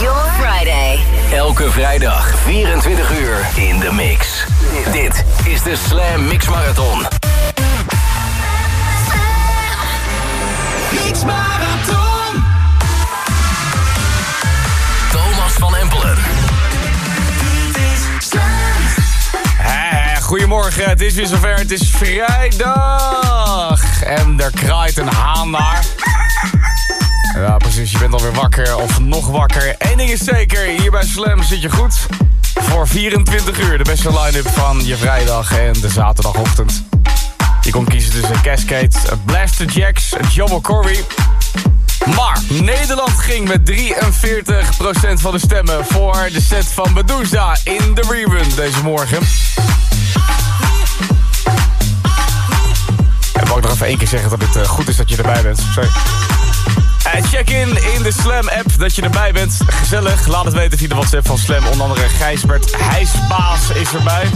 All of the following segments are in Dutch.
your Friday. Elke vrijdag 24 uur in de mix. Dit is de Slam Mix Marathon. Mix Marathon. Thomas van Empelen. Hè, Goedemorgen, het is weer zover. Het is vrijdag. En er kraait een haan naar. Ja, precies. Je bent alweer wakker of nog wakker. Eén ding is zeker, hier bij Slam zit je goed. Voor 24 uur, de beste line-up van je vrijdag en de zaterdagochtend. Je kon kiezen tussen Cascade, Blaster Jacks, Jobbo Corey. Maar Nederland ging met 43% van de stemmen voor de set van Medusa in de rerun deze morgen. En wou ik nog even één keer zeggen dat het eh, goed is dat je erbij bent. Sorry. Eh, check in in de Slam-app dat je erbij bent. Gezellig. Laat het weten via de WhatsApp van Slam. Onder andere Gijsbert Hijsbaas is erbij.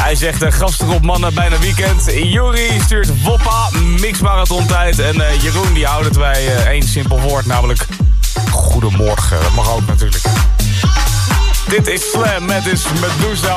Hij zegt uh, gasten op mannen bijna weekend. Juri stuurt Woppa, mixmarathon tijd. En eh, Jeroen die houdt het bij eh, één simpel woord, namelijk goedemorgen. Dat mag ook natuurlijk. Dit is Slam met dus Medusa.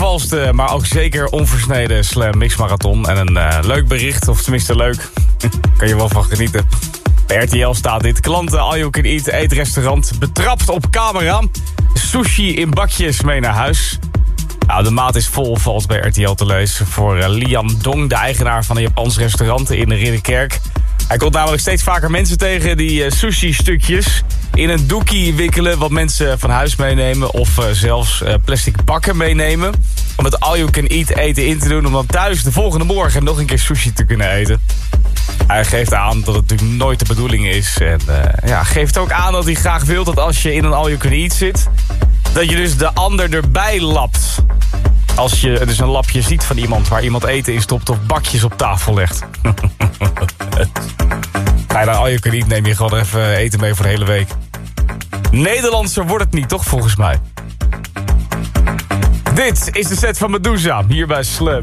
Onvervalste, maar ook zeker onversneden Slam Mix Marathon. En een uh, leuk bericht, of tenminste leuk, kan je wel van genieten. Bij RTL staat dit. Klanten All You Can Eat eetrestaurant betrapt op camera. Sushi in bakjes mee naar huis. Nou, de maat is vol, valt bij RTL te lezen. Voor uh, Liam Dong, de eigenaar van een Japans restaurant in de Ridderkerk. Hij komt namelijk steeds vaker mensen tegen die uh, sushi-stukjes in een doekie wikkelen... wat mensen van huis meenemen of uh, zelfs uh, plastic bakken meenemen... om het all-you-can-eat eten in te doen... om dan thuis de volgende morgen nog een keer sushi te kunnen eten. Hij geeft aan dat het natuurlijk nooit de bedoeling is. En ja, geeft ook aan dat hij graag wil dat als je in een all-you-can-eat zit... dat je dus de ander erbij lapt. Als je dus een lapje ziet van iemand waar iemand eten in stopt... of bakjes op tafel legt. Ga je al je kan niet, neem je gewoon even eten mee voor de hele week. Nederlandser wordt het niet, toch volgens mij? Dit is de set van Medusa, hier bij Slam.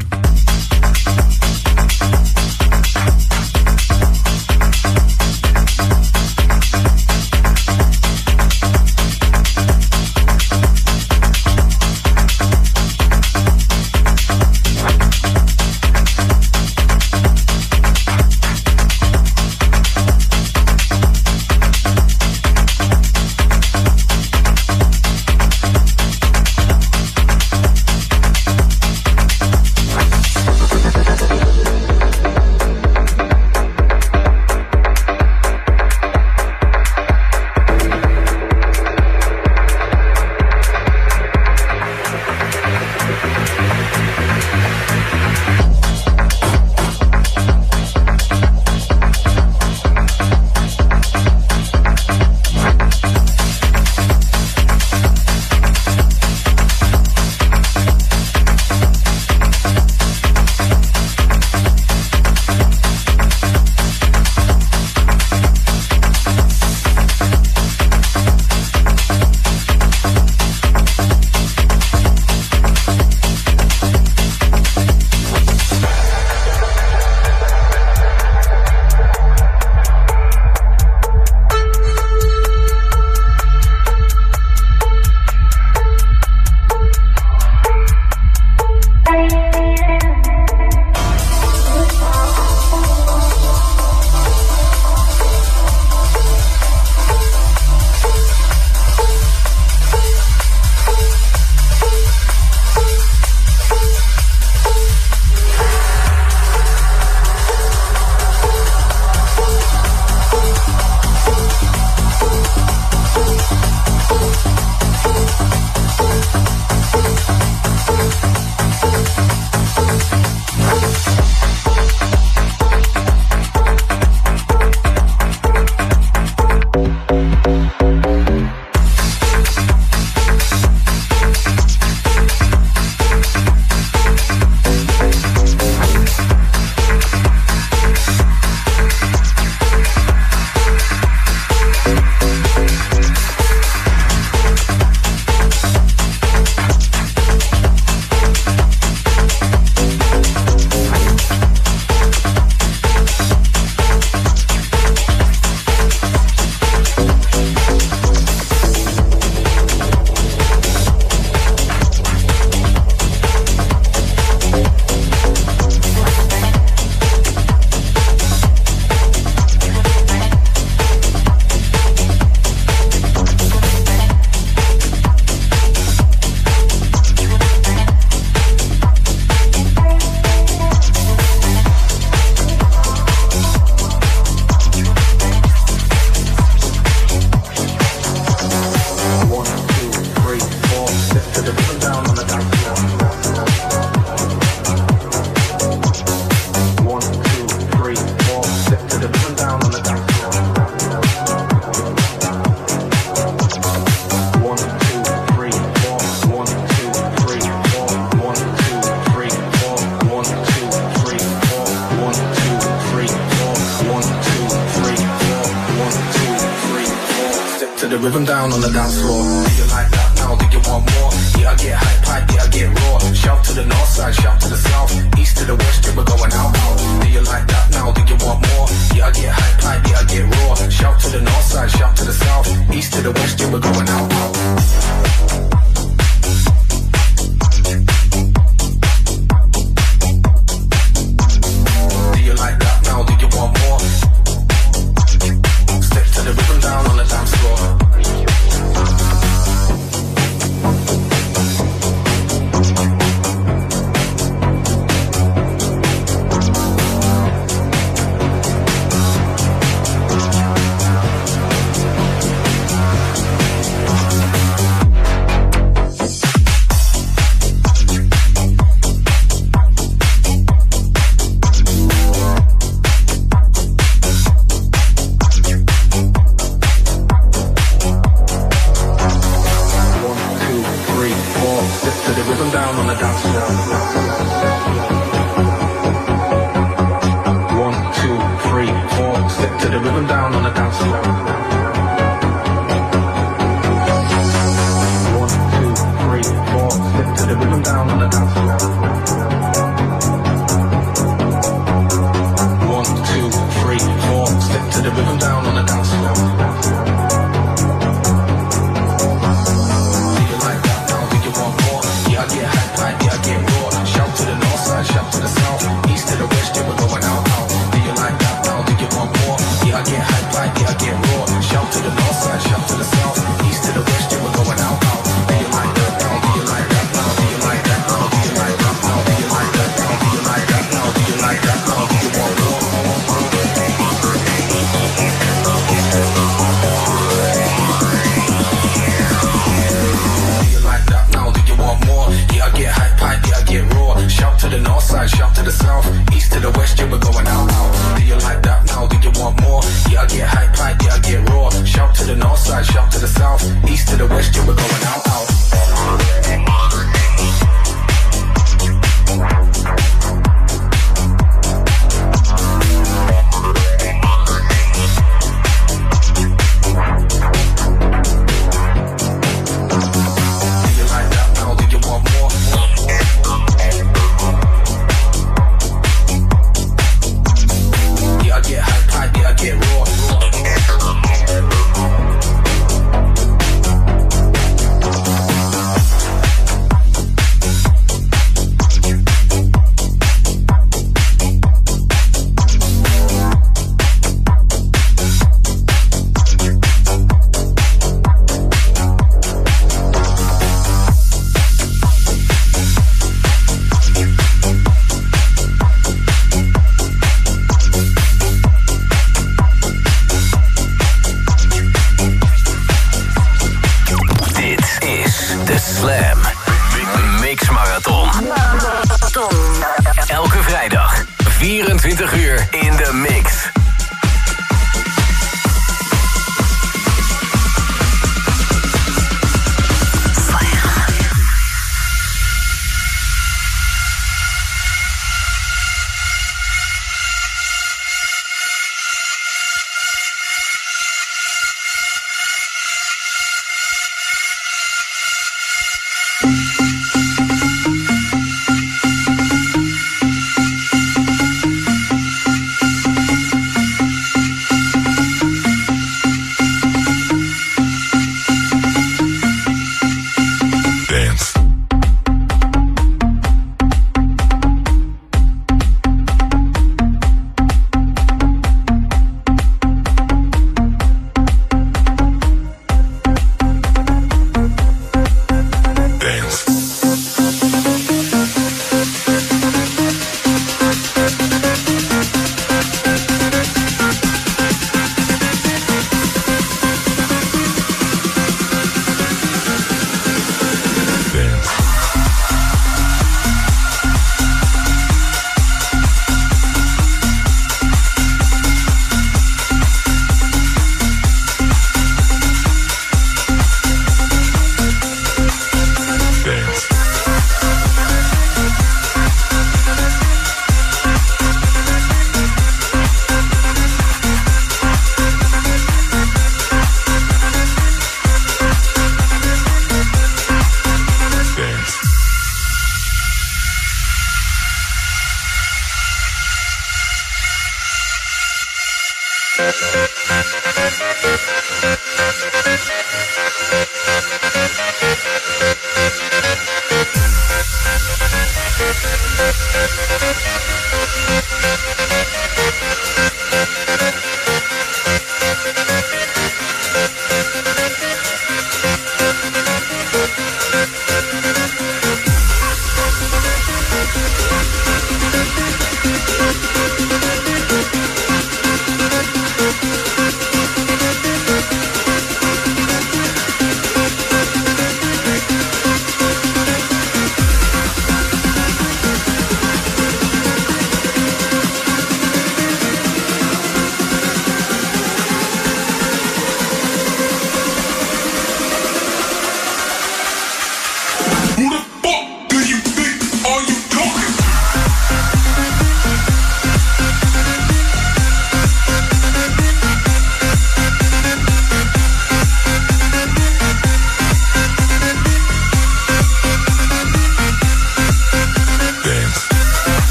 rhythm down on the dance floor. Do you like that now? Do you want more? Yeah, I get hype, hype, yeah, I get raw. Shout to the north side, shout to the south, east to the west, yeah, we're going out, out. Do you like that now? Do you want more? Yeah, I get hype, hype, yeah, I get raw. Shout to the north side, shout to the south, east to the west, yeah, we're going out, out. down on the dance floor.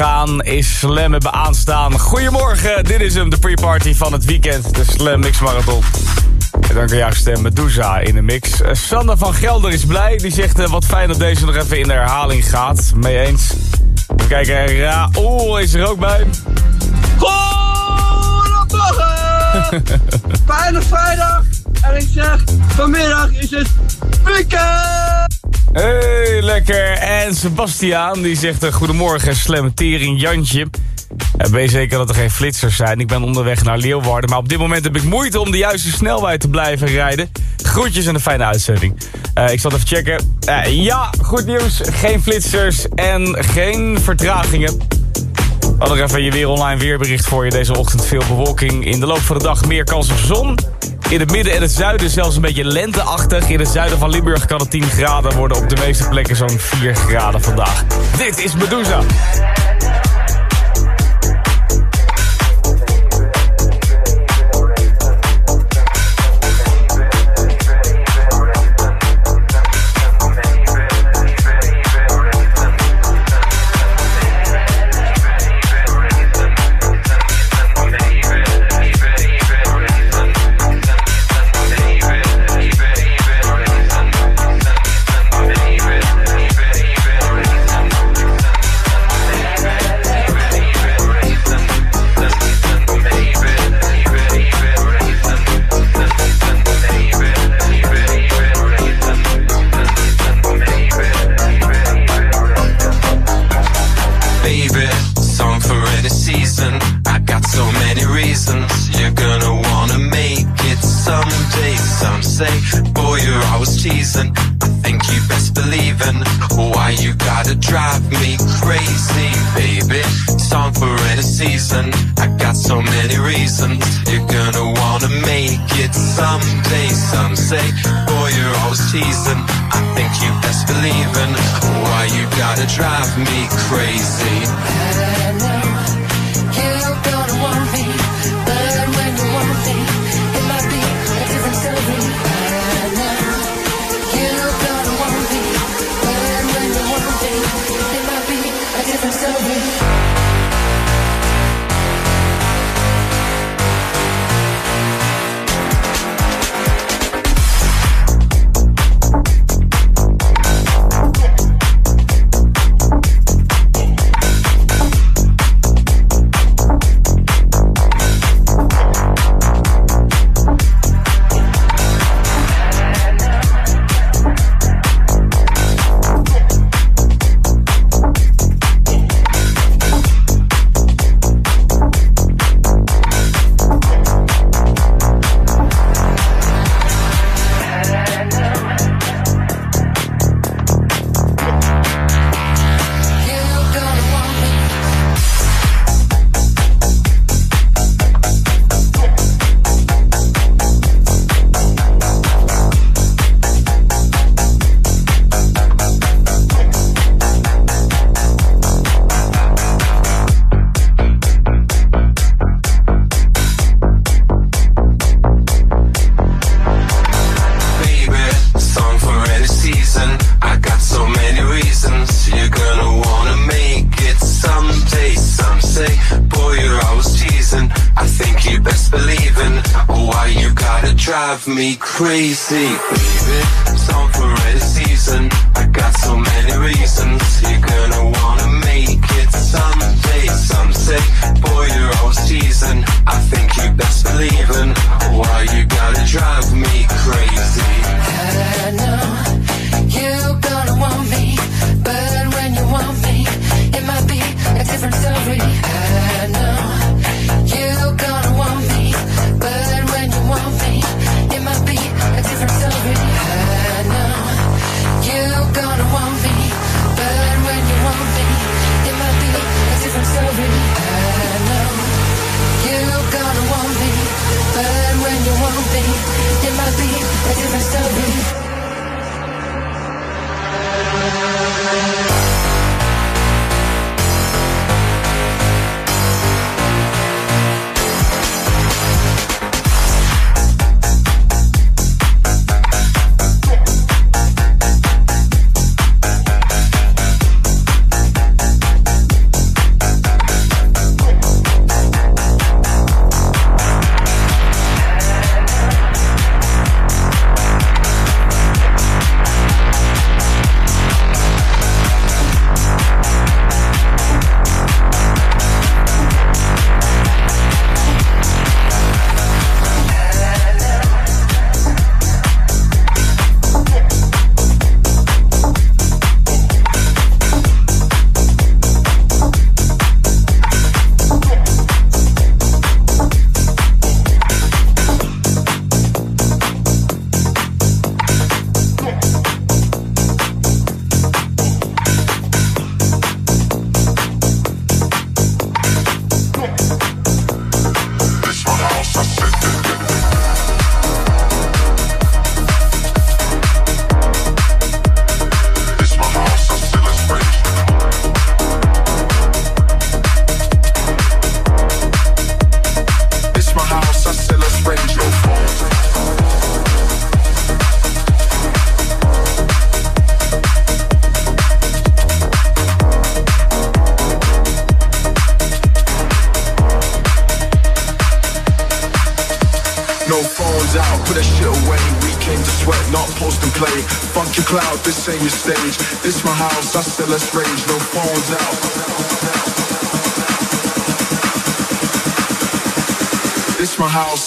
Gaan, is Slam hebben aanstaan. Goedemorgen, dit is hem, de pre-party van het weekend, de Slam Mix Marathon. En dan kan jouw stem Medusa in de mix. Uh, Sander van Gelder is blij, die zegt uh, wat fijn dat deze nog even in de herhaling gaat. Mee eens. Even kijken, Raoul is er ook bij. Goedemorgen! Fijne vrijdag! En ik zeg, vanmiddag is het weekend! Hey, lekker. En Sebastiaan, die zegt uh, goedemorgen, slammetering Jantje. Uh, ben je zeker dat er geen flitsers zijn? Ik ben onderweg naar Leeuwarden, maar op dit moment heb ik moeite om de juiste snelheid te blijven rijden. Groetjes en een fijne uitzending. Uh, ik zal even checken. ja, goed nieuws. Geen flitsers en geen vertragingen. Hadden even je weer online weerbericht voor je. Deze ochtend veel bewolking. In de loop van de dag meer kans op zon. In het midden en het zuiden zelfs een beetje lenteachtig. In het zuiden van Limburg kan het 10 graden worden. Op de meeste plekken zo'n 4 graden vandaag. Dit is Medusa.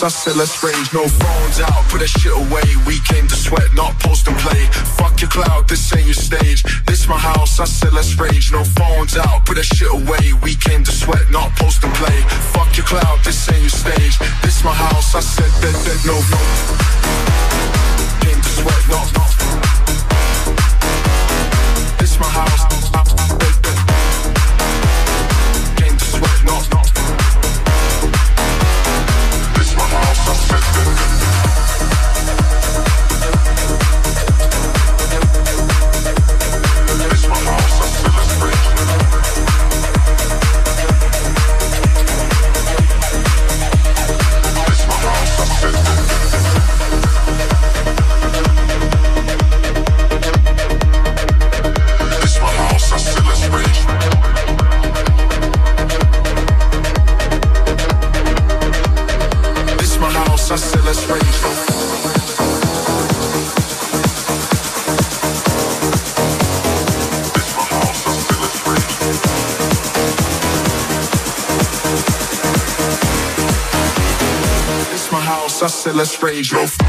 I still let's rage, no phones out, put that shit away. We came to sweat, not post and play. Fuck your cloud, this ain't your stage. This my house, I still let's rage, no phones out, put that shit away. We came to sweat, not post and play. Fuck your cloud, this ain't your stage. This my house, I said that, that, no, no. Came to sweat, not, not. said let's rage, no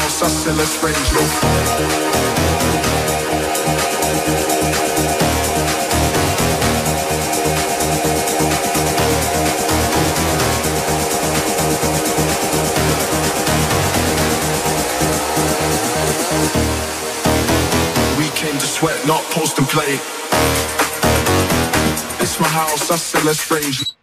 house, I let's. No We came to sweat, not post and play. This my house, I still let's rage.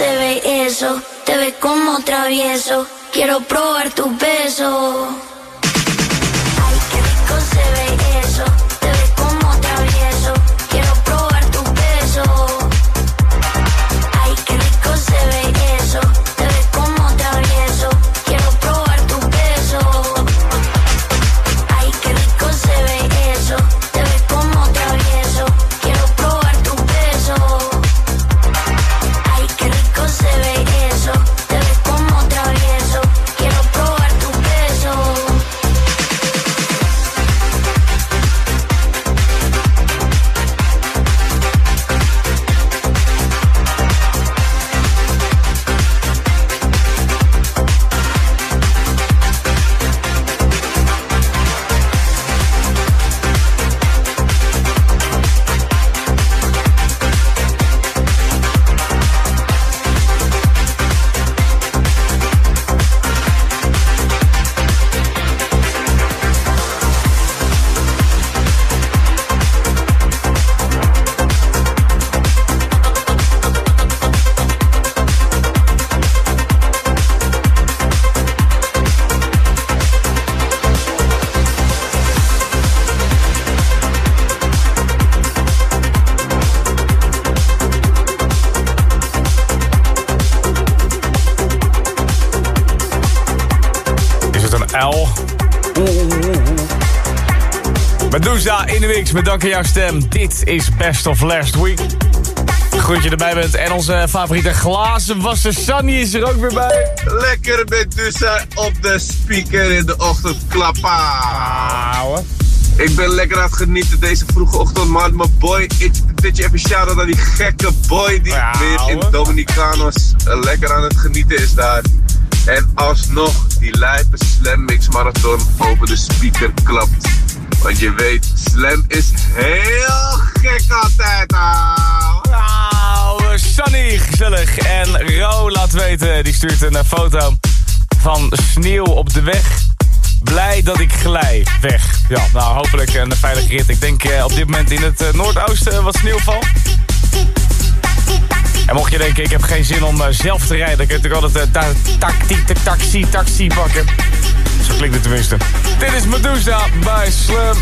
Se ve eso, te ves como travieso. Quiero probar tu beso. L? Medusa in de mix met dank aan jouw stem. Dit is Best of Last Week. Goed dat je erbij bent. En onze favoriete glazenwasser Sunny is er ook weer bij. Lekker met Dussa op de speaker in de ochtend klappa. Ouwe. Ik ben lekker aan het genieten deze vroege ochtend, man. Mijn boy, dit je even shout-out aan die gekke boy die Ja, weer in. Dominicanos lekker aan het genieten is daar. En alsnog die lijpe Slam Mix Marathon over de speaker klapt. Want je weet, Slam is heel gek altijd. Nou, Sunny, gezellig. En Ro laat weten, die stuurt een eh, foto van sneeuw op de weg. Blij dat ik glij. Weg. Ja, nou, hopelijk een veilige rit. Ik denk eh, op dit moment in het eh, noordoosten wat sneeuwval. En mocht je denken, ik heb geen zin om eh, zelf te rijden... dan kun je natuurlijk altijd uh, ta tacti, ta- taxi, taxi pakken. Zo klinkt het tenminste. Dit is Medusa bij Slam.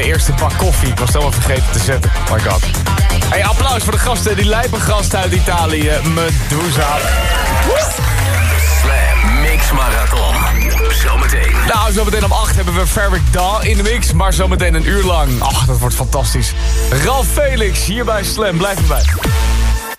Mijn eerste bak koffie. Ik was helemaal vergeten te zetten. My god. Hey, applaus voor de gasten. Die lijpe gast uit Italië. Medusa. Slam Mix Marathon. Zometeen. Nou, zometeen om 8 hebben we Fabric Daw in de mix. Maar zometeen een uur lang. Ach, dat wordt fantastisch. Ralf Felix hier bij Slam. Blijf erbij.